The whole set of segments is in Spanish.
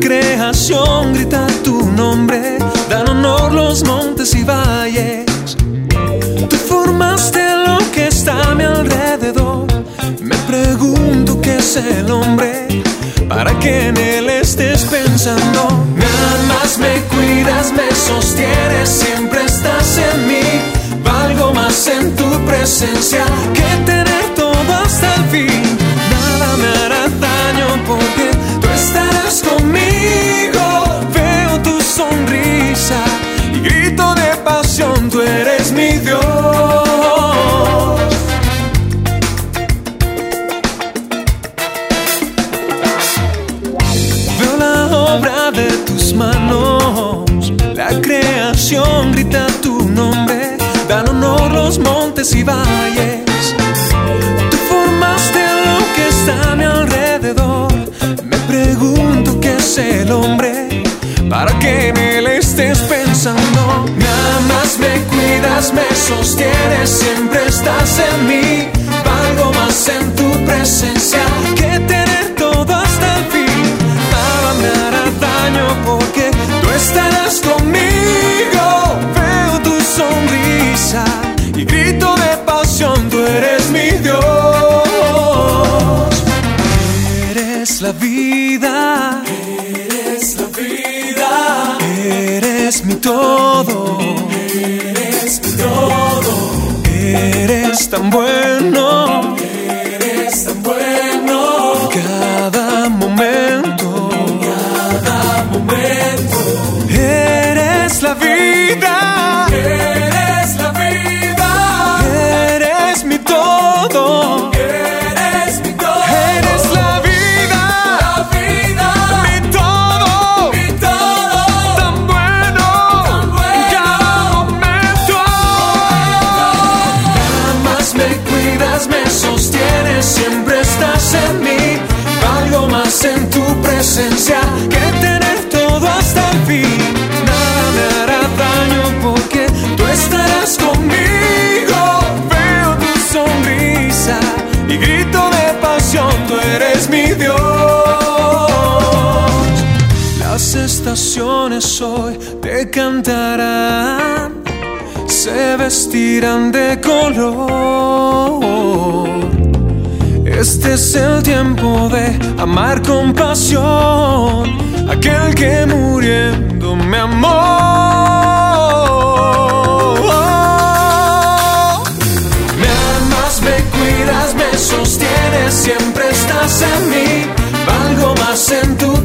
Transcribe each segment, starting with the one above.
creación grita tu nombre, dan honor los montes y valles. Tú formaste lo que está a mi alrededor. Me pregunto qué es el hombre para que en él estés pensando. Me amas, me cuidas, me sostienes, siempre estás en mí. Valgo más en tu presencia montes y valles. Tú formaste lo que está a mi alrededor. Me pregunto qué es el hombre para que en él estés pensando. Me amas, me cuidas, me sostienes, siempre estás en mí. Valgo más en tu presencia que tener todo hasta el fin. Nada me hará daño porque tú estarás conmigo. La vida, eres la vida, eres mi todo, eres mi todo, eres tan bueno, eres tan bueno, cada momento, cada momento, eres la vida, eres estaciones hoy te cantarán, se vestirán de color. Este es el tiempo de amar con pasión, aquel que muriendo me amó. Me amas, me cuidas, me sostienes, siempre estás en mí. Valgo más en tu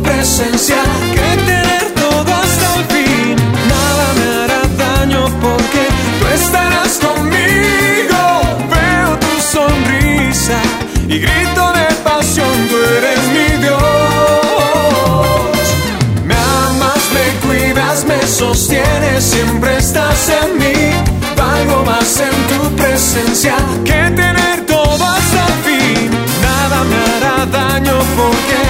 siempre estás en mí. Valgo más en tu presencia que tener todo hasta el fin. Nada me hará daño porque